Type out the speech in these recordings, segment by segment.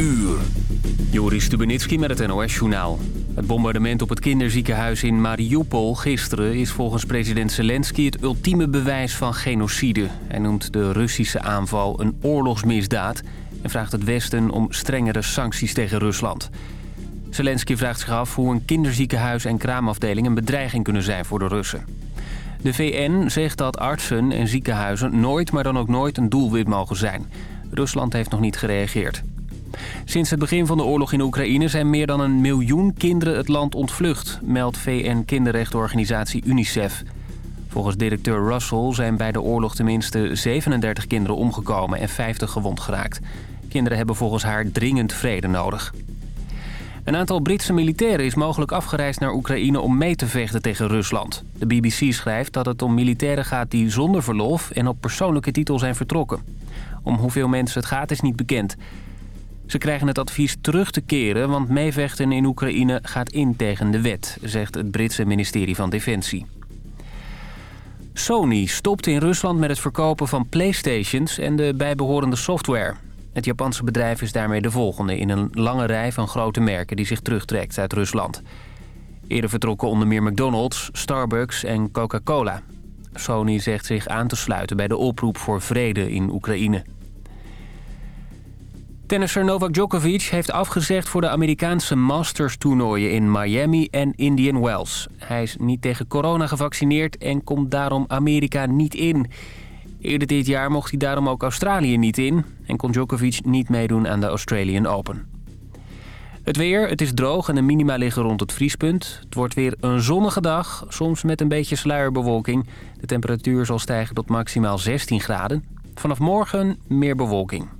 uur. Joris Stubenitski met het NOS-journaal. Het bombardement op het kinderziekenhuis in Mariupol gisteren... is volgens president Zelensky het ultieme bewijs van genocide. Hij noemt de Russische aanval een oorlogsmisdaad... en vraagt het Westen om strengere sancties tegen Rusland. Zelensky vraagt zich af hoe een kinderziekenhuis en kraamafdeling... een bedreiging kunnen zijn voor de Russen. De VN zegt dat artsen en ziekenhuizen nooit, maar dan ook nooit een doelwit mogen zijn. Rusland heeft nog niet gereageerd. Sinds het begin van de oorlog in Oekraïne zijn meer dan een miljoen kinderen het land ontvlucht, meldt VN-kinderrechtenorganisatie UNICEF. Volgens directeur Russell zijn bij de oorlog tenminste 37 kinderen omgekomen en 50 gewond geraakt. Kinderen hebben volgens haar dringend vrede nodig. Een aantal Britse militairen is mogelijk afgereisd naar Oekraïne om mee te vechten tegen Rusland. De BBC schrijft dat het om militairen gaat die zonder verlof en op persoonlijke titel zijn vertrokken. Om hoeveel mensen het gaat is niet bekend. Ze krijgen het advies terug te keren, want meevechten in Oekraïne gaat in tegen de wet, zegt het Britse ministerie van Defensie. Sony stopt in Rusland met het verkopen van Playstations en de bijbehorende software. Het Japanse bedrijf is daarmee de volgende in een lange rij van grote merken die zich terugtrekt uit Rusland. Eerder vertrokken onder meer McDonald's, Starbucks en Coca-Cola. Sony zegt zich aan te sluiten bij de oproep voor vrede in Oekraïne. Tennisser Novak Djokovic heeft afgezegd voor de Amerikaanse Masters-toernooien in Miami en Indian Wells. Hij is niet tegen corona gevaccineerd en komt daarom Amerika niet in. Eerder dit jaar mocht hij daarom ook Australië niet in... en kon Djokovic niet meedoen aan de Australian Open. Het weer, het is droog en de minima liggen rond het vriespunt. Het wordt weer een zonnige dag, soms met een beetje sluierbewolking. De temperatuur zal stijgen tot maximaal 16 graden. Vanaf morgen meer bewolking.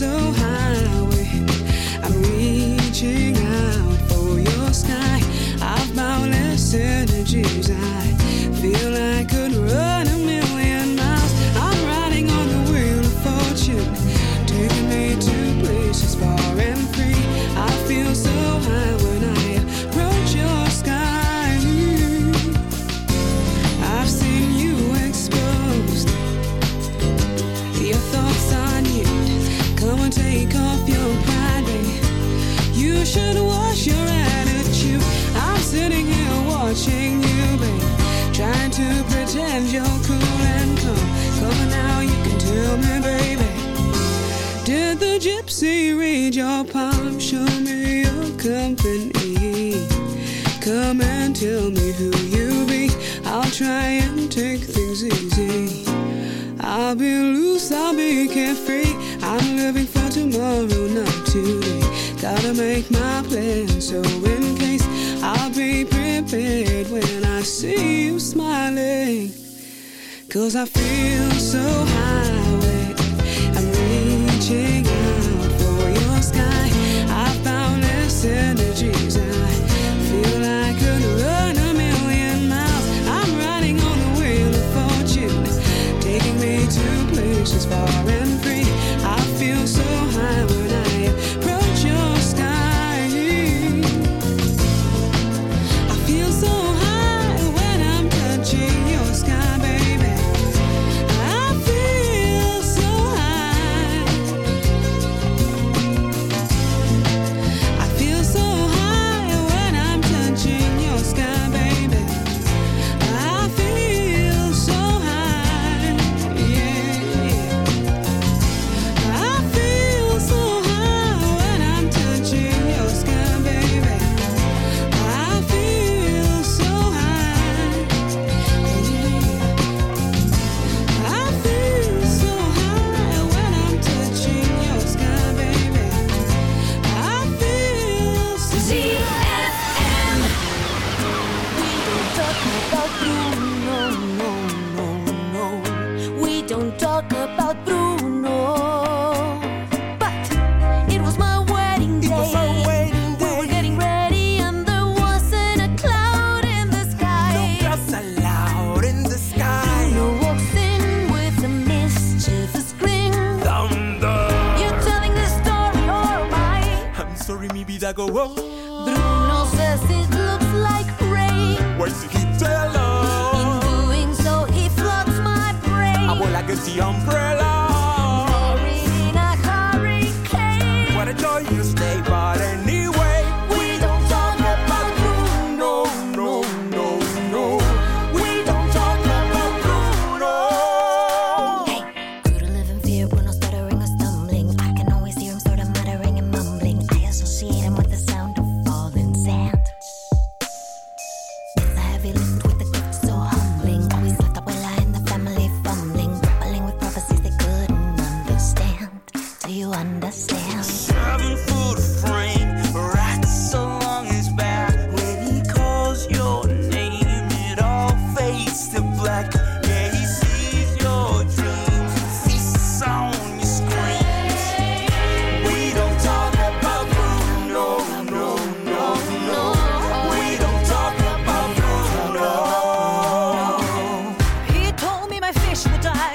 so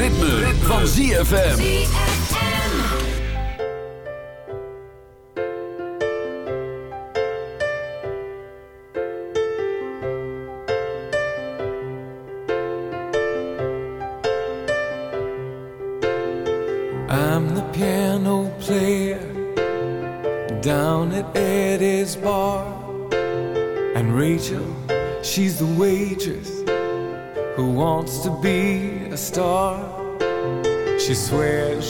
ritme, ritme. van ZFM. I'm the piano player down at Eddie's bar and Rachel, she's the waitress who wants to be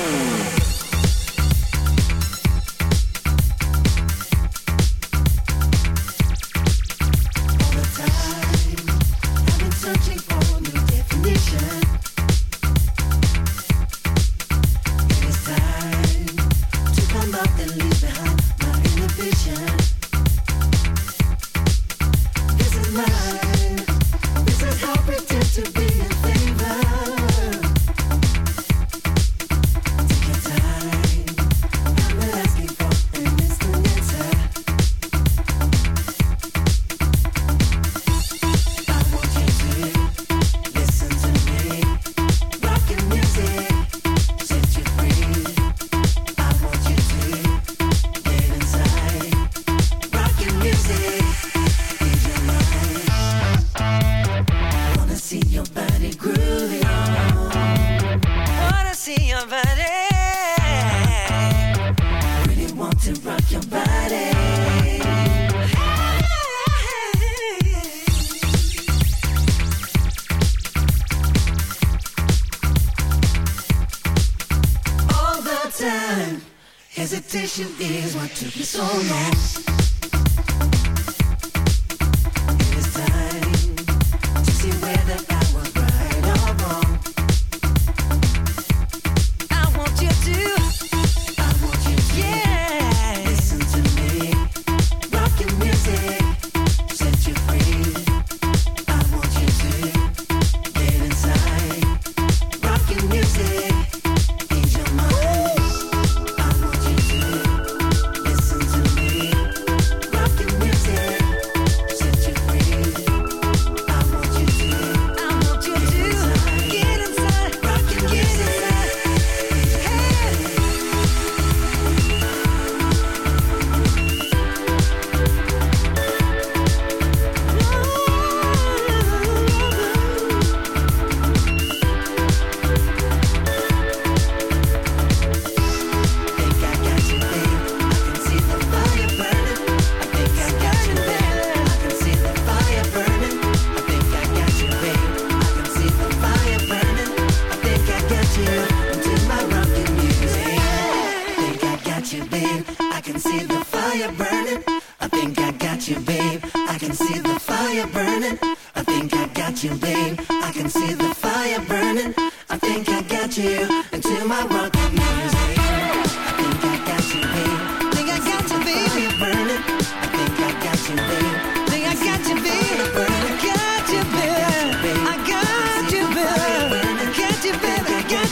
Wanna hesitation is what took me so long.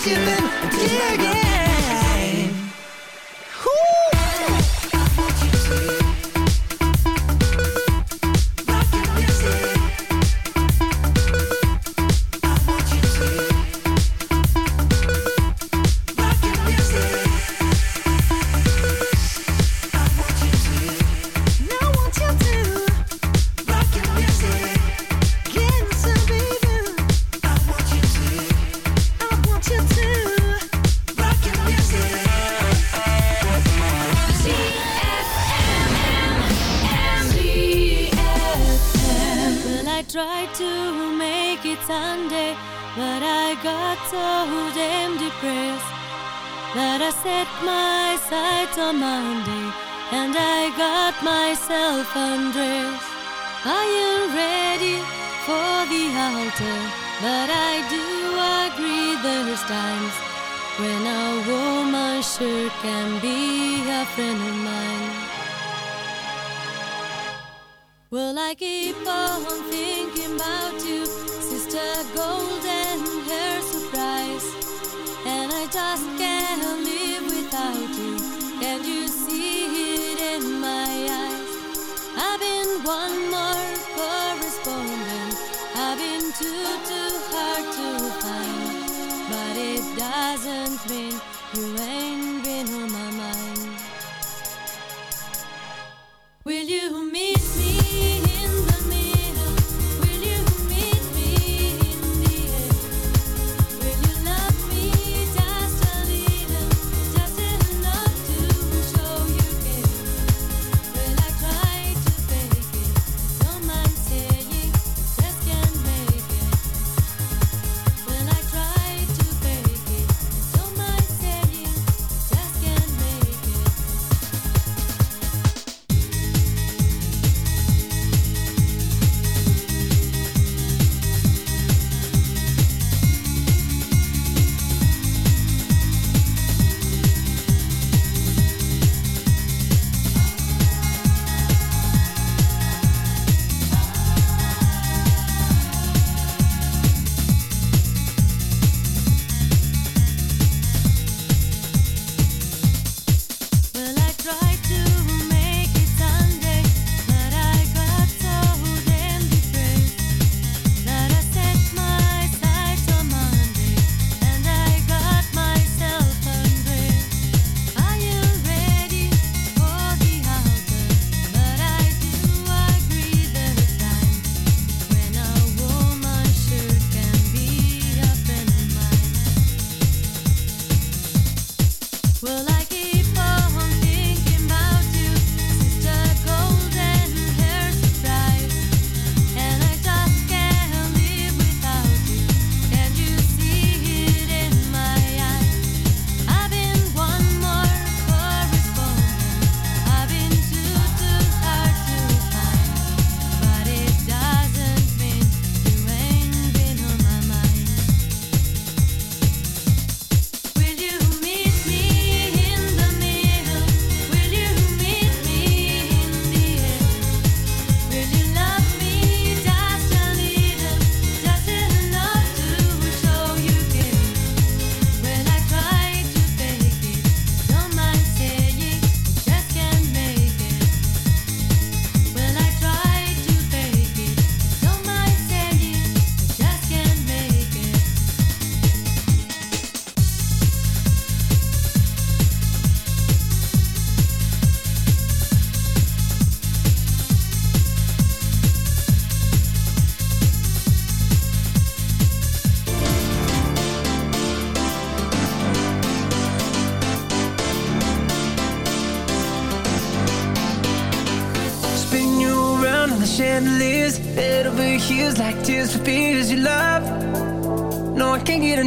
Babe. I got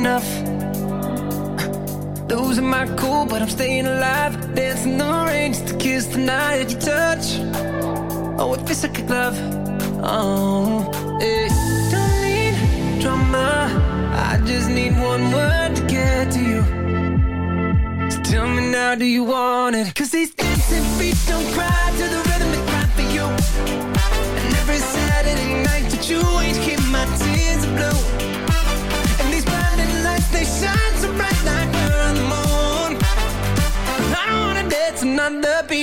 enough. Losing my cool, but I'm staying alive. Dancing the rain just to kiss the night you touch. Oh, it feels like a glove. Oh, hey. Don't need drama. I just need one word to get to you. So tell me now, do you want it? Cause these dancing feet don't cry to the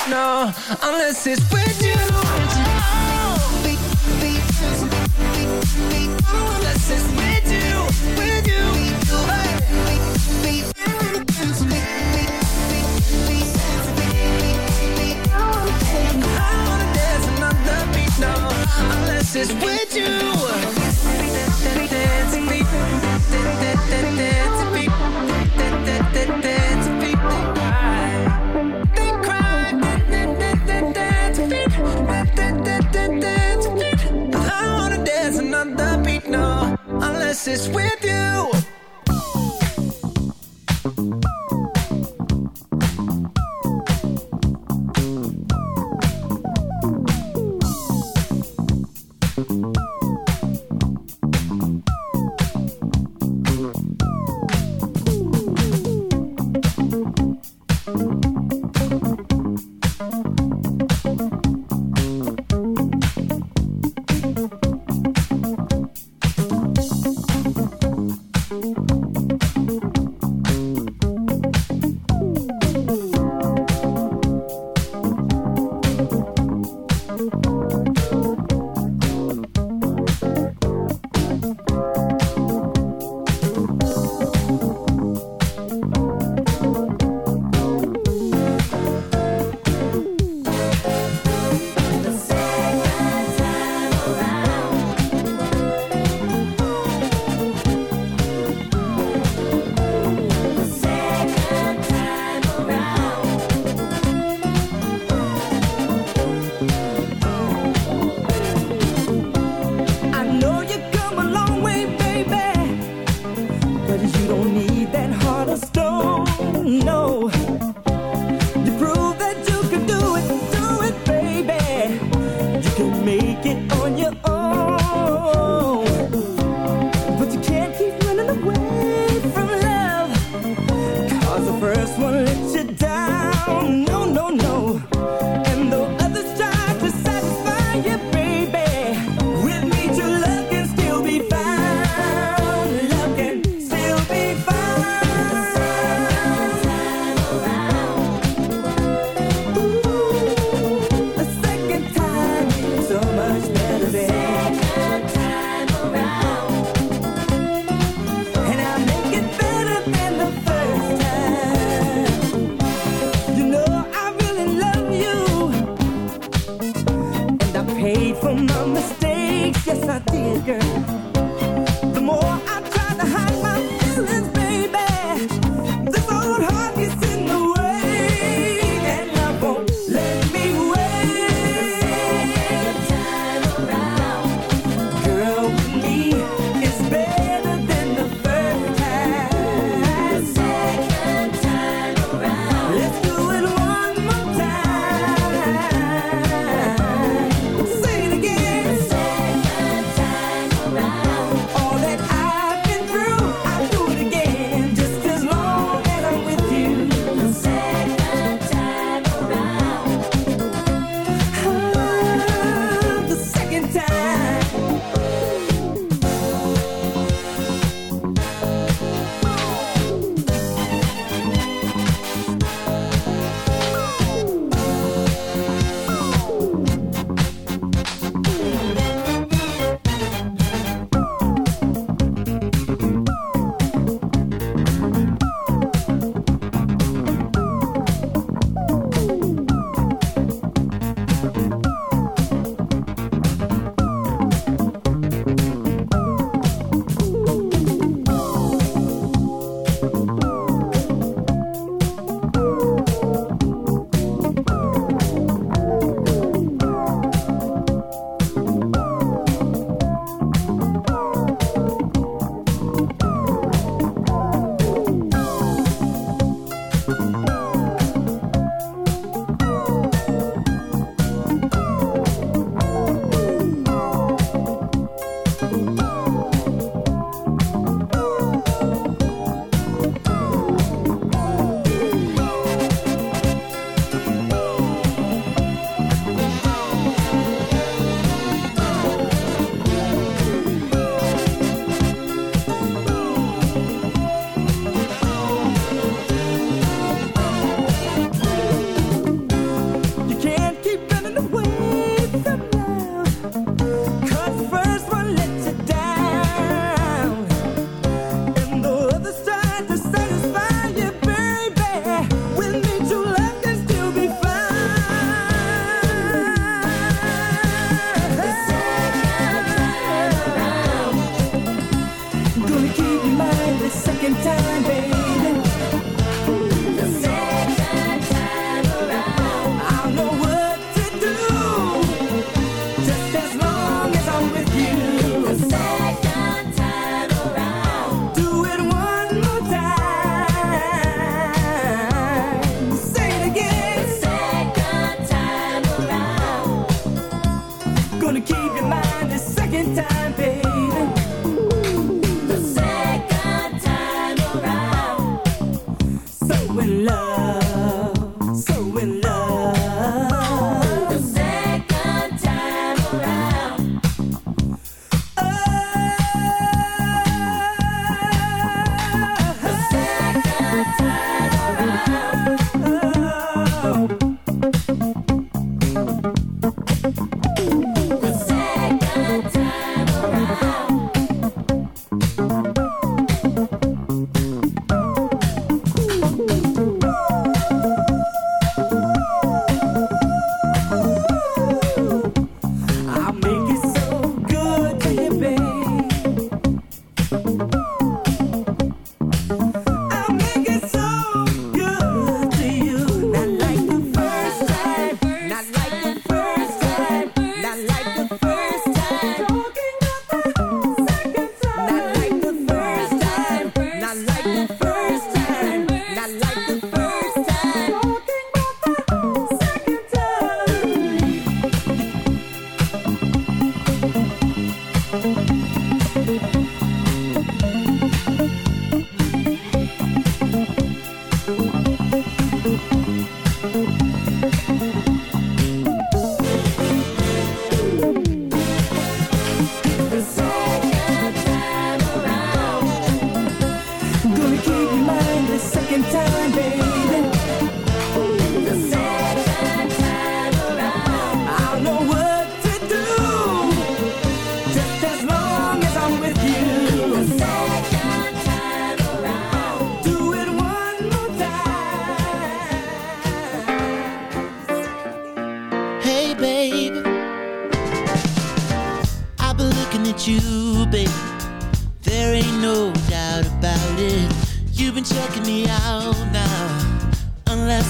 Another beat, no, unless it's with you. Unless it's with you, with you. I wanna dance another beat, no, unless it's with you. It's with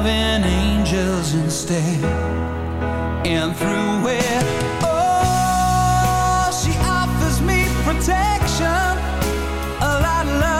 loving angels instead. And through it Oh, she offers me protection A lot of love.